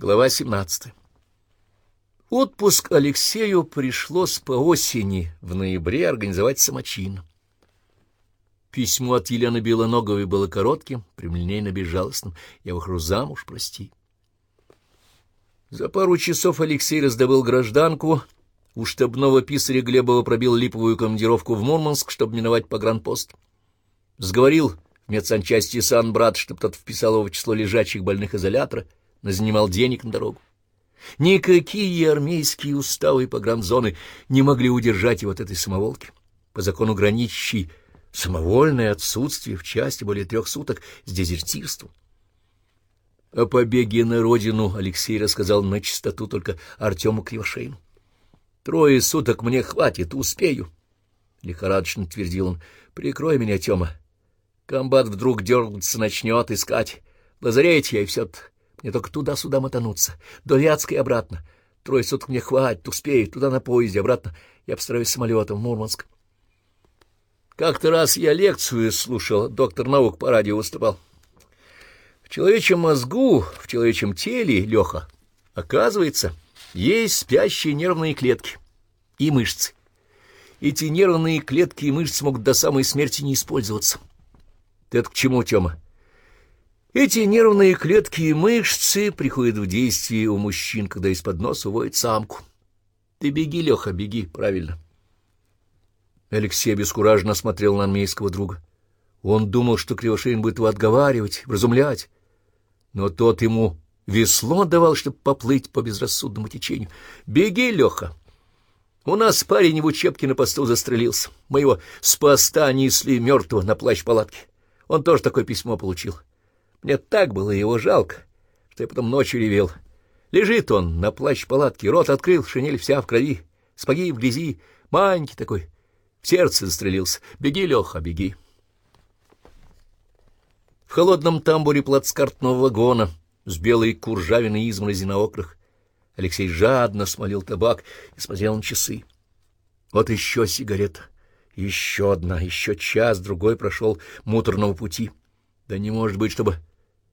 Глава 17. Отпуск Алексею пришлось по осени, в ноябре, организовать самочин. Письмо от Елены Белоноговой было коротким, прямолинейно безжалостным. «Я выхожу замуж, прости». За пару часов Алексей раздобыл гражданку, у штабного писаря Глебова пробил липовую командировку в Мурманск, чтобы миновать погранпост. Сговорил в медсанчасти сан-брат, чтобы тот вписал его в число лежачих больных изолятора — назанимал денег на дорогу. Никакие армейские уставы и погранзоны не могли удержать его от этой самоволки. По закону граничащей самовольное отсутствие в части более трех суток с дезертирством. О побеге на родину Алексей рассказал на чистоту только Артему Кривошеину. «Трое суток мне хватит, успею», — лихорадочно твердил он. «Прикрой меня, Тёма. Комбат вдруг дергаться начнет искать. Лазарете я и все -то. Мне только туда-сюда мотануться, до Вятска обратно. Трое суток мне хватит, успею, туда на поезде, обратно я постараюсь самолетом в Мурманск. Как-то раз я лекцию слушал, доктор наук по радио выступал. В человечьем мозгу, в человечьем теле, Леха, оказывается, есть спящие нервные клетки и мышцы. Эти нервные клетки и мышцы могут до самой смерти не использоваться. Ты это к чему, Тёма? Эти нервные клетки и мышцы приходят в действие у мужчин, когда из-под носа уводит самку. Ты беги, Леха, беги, правильно. Алексей обескураженно смотрел на армейского друга. Он думал, что Кривошеин будет его отговаривать, вразумлять. Но тот ему весло давал, чтобы поплыть по безрассудному течению. «Беги, Леха!» У нас парень в учебке на посту застрелился. Мы его с поста несли мертвого на плащ палатки. Он тоже такое письмо получил. Мне так было его жалко, что я потом ночью ревел. Лежит он на плащ палатки, рот открыл, шинель вся в крови, спаги в грязи, маленький такой, в сердце застрелился. Беги, Леха, беги. В холодном тамбуре плацкартного вагона с белой куржавиной изморози на окрах Алексей жадно смолил табак и смотрел на часы. Вот еще сигарета, еще одна, еще час-другой прошел муторного пути. Да не может быть, чтобы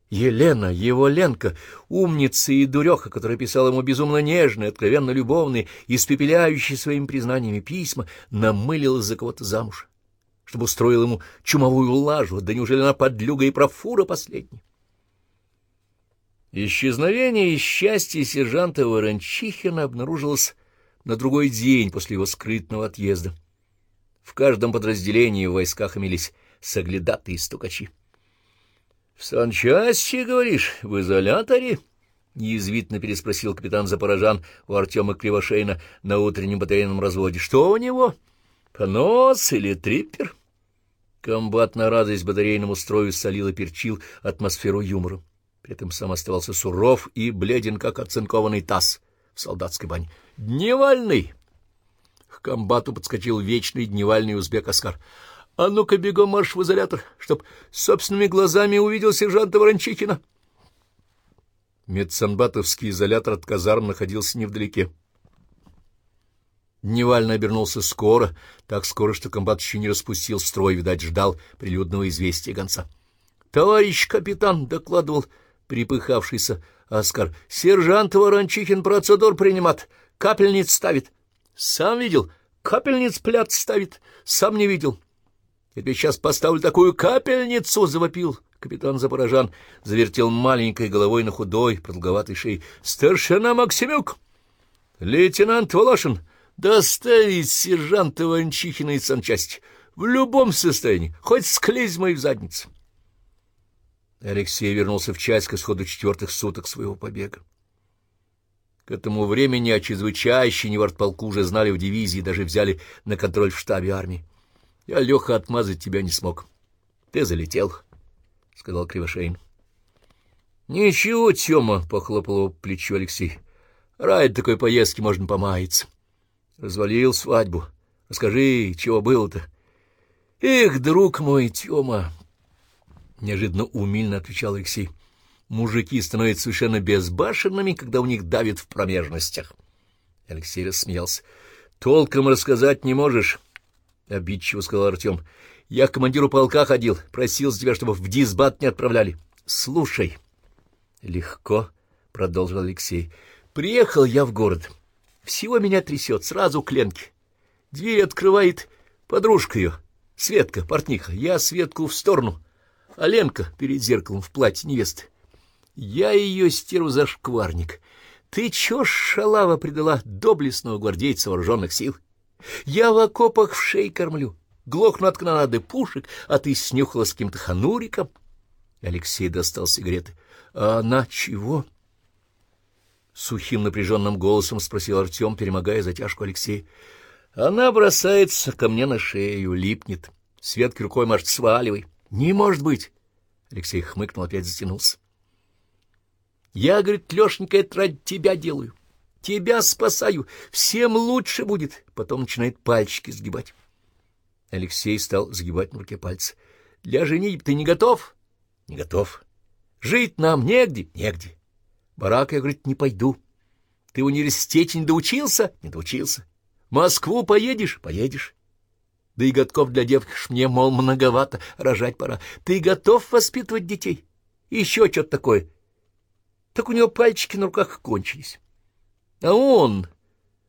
Елена, его Ленка, умница и дуреха, которая писала ему безумно нежные, откровенно любовные, испепеляющие своими признаниями письма, намылилась за кого-то замуж, чтобы устроил ему чумовую лажу, да неужели она подлюга и профура последняя? Исчезновение и счастье сержанта Ворончихина обнаружилось на другой день после его скрытного отъезда. В каждом подразделении в войсках имелись соглядатые стукачи. — В санчасти, говоришь, в изоляторе? — неязвительно переспросил капитан Запорожан у Артема Кривошейна на утреннем батарейном разводе. — Что у него? Понос или триппер? Комбат на радость батарейному строю солил и перчил атмосферу юмора. При этом сам оставался суров и бледен, как оцинкованный таз в солдатской бане. — Дневальный! К комбату подскочил вечный дневальный узбек Оскар — а ну-ка бегом марш в изолятор, чтоб собственными глазами увидел сержанта Ворончихина. Медсанбатовский изолятор от казарм находился невдалеке. Дневально обернулся скоро, так скоро, что комбат еще не распустил строй, видать, ждал прилюдного известия гонца. — Товарищ капитан, — докладывал припыхавшийся Оскар, — сержант Ворончихин процедур принимат, капельниц ставит. — Сам видел? Капельниц пляд ставит. Сам не видел. Я сейчас поставлю такую капельницу, — завопил капитан Запорожан, завертел маленькой головой на худой, продолговатой шее. — Старшина Максимюк! Лейтенант Волошин! Доставить сержанта Ванчихина из санчасти! В любом состоянии, хоть с клизмой в задницу! Алексей вернулся в часть к исходу четвертых суток своего побега. К этому времени о чрезвычайщине в артполку уже знали в дивизии даже взяли на контроль в штабе армии. Я, Леха, отмазать тебя не смог. Ты залетел, — сказал Кривошеин. — Ничего, Тёма, — похлопал его плечо Алексей. — Ради такой поездки можно помаяться. Развалил свадьбу. Расскажи, чего было-то? — Эх, друг мой, Тёма! — неожиданно умильно отвечал Алексей. — Мужики становятся совершенно безбашенными, когда у них давит в промежностях. Алексей рассмеялся. — Толком рассказать не можешь. — обидчиво сказал Артем. — Я к командиру полка ходил, просил тебя, чтобы в дисбат не отправляли. — Слушай. Легко, продолжил Алексей. Приехал я в город. Всего меня трясет, сразу к Ленке. Дверь открывает подружка ее, Светка, портниха. Я Светку в сторону, а Ленка перед зеркалом в платье невесты. Я ее стеру за шкварник. Ты чё, шалава, предала доблестного гвардейца вооруженных сил? Я в окопах в шей кормлю, глохну от канонады пушек, а ты снюхала с каким-то хануриком. Алексей достал сигареты. — А она чего? — сухим напряженным голосом спросил Артем, перемогая затяжку Алексея. — Она бросается ко мне на шею, липнет. Светки рукой, может, сваливай. — Не может быть! Алексей хмыкнул, опять затянулся. — Я, говорит, Лешенька, это ради тебя делаю. Тебя спасаю. Всем лучше будет. Потом начинает пальчики сгибать. Алексей стал сгибать на руке пальцы. — Для женитьбы ты не готов? — Не готов. — Жить нам негде? — Негде. Барак, я, говорит, не пойду. Ты в университете не доучился? — Не доучился. Москву поедешь? — Поедешь. Да и годков для девки ж мне, мол, многовато, рожать пора. Ты готов воспитывать детей? Еще что-то такое. Так у него пальчики на руках кончились. А он...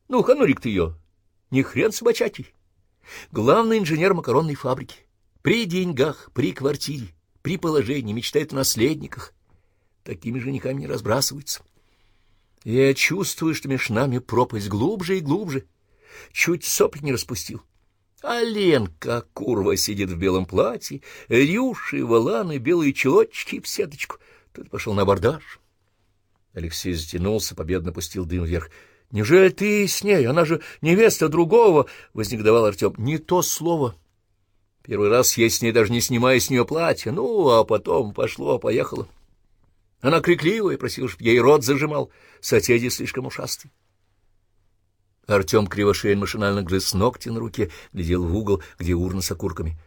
Ну, ханурик ты ее. Не хрен собачатый. Главный инженер макаронной фабрики. При деньгах, при квартире, при положении, мечтает о наследниках. Такими женихами не разбрасываются. Я чувствую, что между нами пропасть глубже и глубже. Чуть сопли не распустил. А Ленка, курва, сидит в белом платье, рюши, валаны, белые чулочки в сеточку. Тут пошел на абордаж. Алексей затянулся, победно пустил дым вверх. — Неужели ты с ней? Она же невеста другого! — вознегодовал Артем. — Не то слово. Первый раз я с ней даже не снимая с нее платье. Ну, а потом пошло-поехало. Она крикливая, просила, чтобы ей рот зажимал. Соседи слишком ушастые. Артем Кривошеин машинально грыз ногти на руке, глядел в угол, где урна с окурками.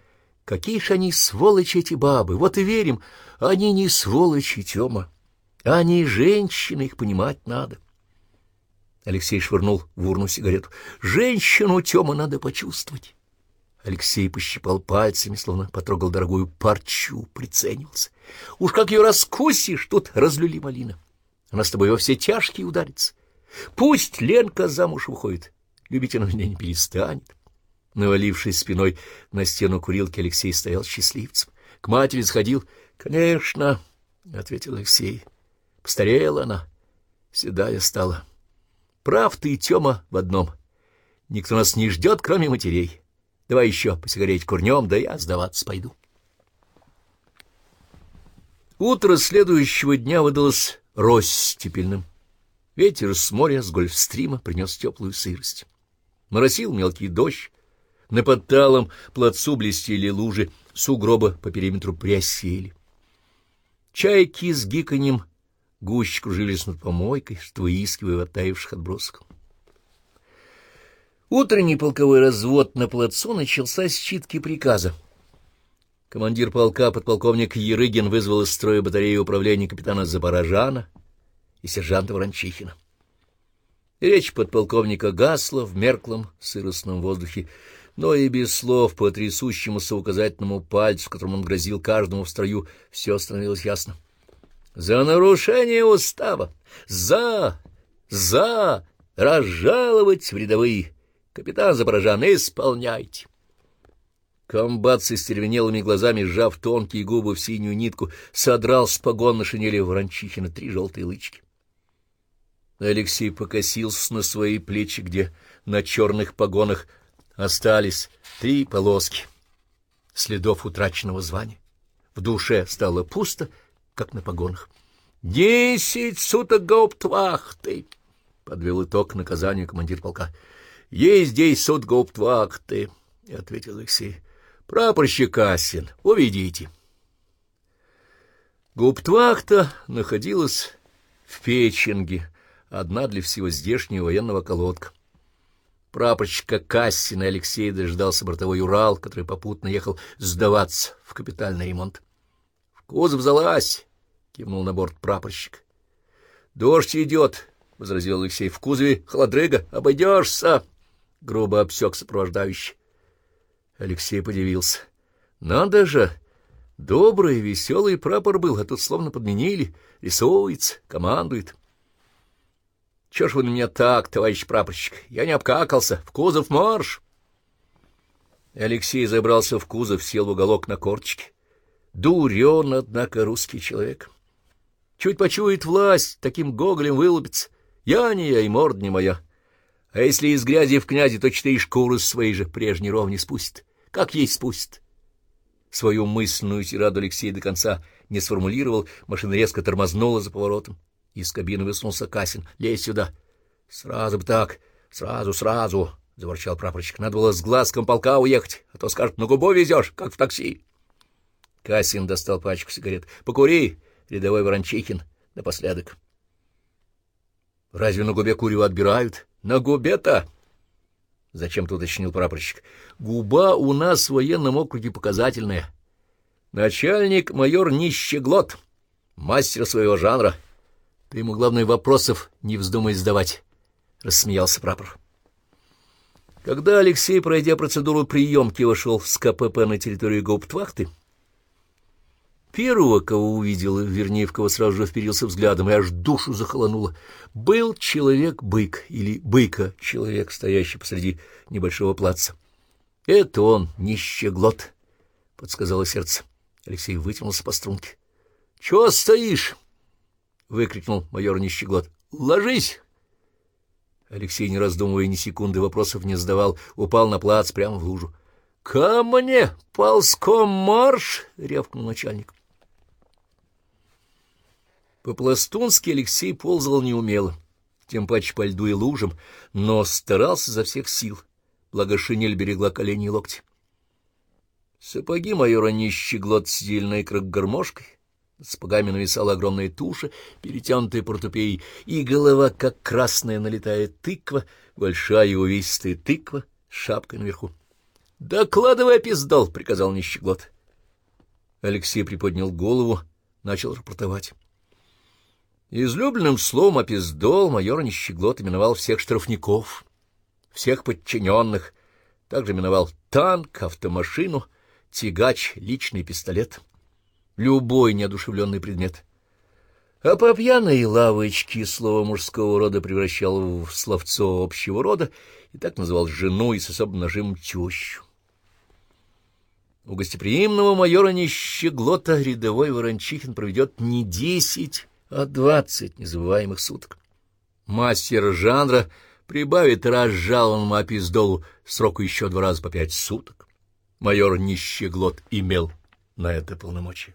Какие ж они сволочи, эти бабы! Вот и верим, они не сволочи, Тёма. Они женщины, их понимать надо. Алексей швырнул в урну сигарету. Женщину, Тёма, надо почувствовать. Алексей пощипал пальцами, словно потрогал дорогую парчу, приценивался. Уж как ее раскусишь, тут разлюли малина. Она с тобой во все тяжкие ударится. Пусть Ленка замуж выходит, любить она меня не перестанет. Навалившись спиной на стену курилки, Алексей стоял счастливцем. К матери сходил. — Конечно, — ответил Алексей. Постарела она, седая стала. Прав ты, Тёма, в одном. Никто нас не ждет, кроме матерей. Давай еще по сигарете курнем, да я сдаваться пойду. Утро следующего дня выдалось ростепельным. Ветер с моря, с гольфстрима принес теплую сырость. Моросил мелкий дождь. На подталом плацу блестели лужи, сугроба по периметру приосели. Чайки с гиканьем гуще кружились над помойкой, что выискивая оттаивших отбросов. Утренний полковой развод на плацу начался с читки приказа. Командир полка, подполковник Ерыгин, вызвал из строя батареи управления капитана Запорожана и сержанта Ворончихина. Речь подполковника гасла в мерклом сыростном воздухе, но и без слов по трясущемуся указательному пальцу, которым он грозил каждому в строю, все становилось ясно. «За нарушение устава! За! За! Разжаловать в рядовые! Капитан Запорожан, исполняйте!» Комбат с истервенелыми глазами, сжав тонкие губы в синюю нитку, содрал с погон на шинели Ворончихина три желтые лычки. Алексей покосился на свои плечи, где на черных погонах остались три полоски следов утраченного звания. В душе стало пусто, как на погонах. «Десять суток гауптвахты!» — подвел итог наказанию командир полка. «Есть десять суток гауптвахты!» — ответил Алексей. «Прапорщик Кассин, уведите!» Гауптвахта находилась в Печенге, одна для всего здешнего военного колодка. Прапорщика Кассина Алексей дождался бортовой Урал, который попутно ехал сдаваться в капитальный ремонт. — В кузов залазь! — кивнул на борт прапорщик. — Дождь идет, — возразил Алексей. — В кузове холодрыга. Обойдешься! — грубо обсек сопровождающий. Алексей подивился. — Надо же! Добрый, веселый прапор был, а тут словно подменили. Рисуется, командует. —— Чего ж вы на меня так, товарищ прапорщик? Я не обкакался. В кузов марш! Алексей забрался в кузов, сел в уголок на корточке. Дурен, однако, русский человек. Чуть почует власть, таким гоголем вылупится. Я не я, и морд не моя. А если из грязи в князи, то четыре шкуры свои же прежней ровни спустит. Как есть спустит. Свою мысленную тираду Алексей до конца не сформулировал, машина резко тормознула за поворотом. Из кабины высунулся Касин. — Лезь сюда. — Сразу бы так. Сразу, сразу, — заворчал прапорщик. — Надо было с глазком полка уехать, а то скажут, на губу везешь, как в такси. Касин достал пачку сигарет. — Покури, рядовой Ворончихин, напоследок. — Разве на губе курево отбирают? — На губе-то... — зачем-то уточнил прапорщик. — Губа у нас в военном округе показательная. Начальник майор Нищеглот, мастер своего жанра. Ты ему, главное, вопросов не вздумай задавать, — рассмеялся прапор. Когда Алексей, пройдя процедуру приемки, вошел с КПП на территорию гауптвахты, Первого, кого увидел, вернее, в кого сразу же вперился взглядом, и аж душу захолонуло, был человек-бык, или быка-человек, стоящий посреди небольшого плаца. — Это он, нищеглот, — подсказало сердце. Алексей вытянулся по струнке. — Чего стоишь? — выкрикнул майор нищеглот. — Ложись! Алексей, не раздумывая ни секунды, вопросов не задавал, упал на плац прямо в лужу. — Ко мне, ползком марш! — рявкнул начальник. По-пластунски Алексей ползал неумело, тем паче по льду и лужам, но старался за всех сил, благо шинель берегла колени и локти. Сапоги майора нищеглот сидели на икрах гармошкой, с сапогами нависала огромная туша, перетянутая портупеей, и голова, как красная налетая тыква, большая увесистая тыква с шапкой наверху. — Докладывай, пиздол! — приказал нищеглот. Алексей приподнял голову, начал рапортовать. Излюбленным словом опиздол майор Нищеглот именовал всех штрафников, всех подчиненных, также именовал танк, автомашину, тягач, личный пистолет, любой неодушевленный предмет. А по пьяной лавочке слово мужского рода превращал в словцо общего рода и так называл жену и с особым нажимом тещу. У гостеприимного майора Нищеглота рядовой Ворончихин проведет не десять, а двадцать незабываемых суток. Мастер жанра прибавит разжалованному опиздолу сроку еще два раза по пять суток. Майор Нищеглот имел на это полномочия.